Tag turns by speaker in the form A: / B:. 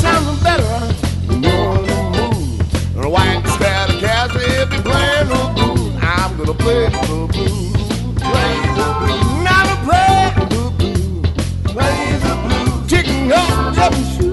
A: Sounds better when you're in the mood. White if you're playing the blues. I'm gonna play the blues. Play the blues. Play the blues. Play the blues. Kicking up, jumping, shooting.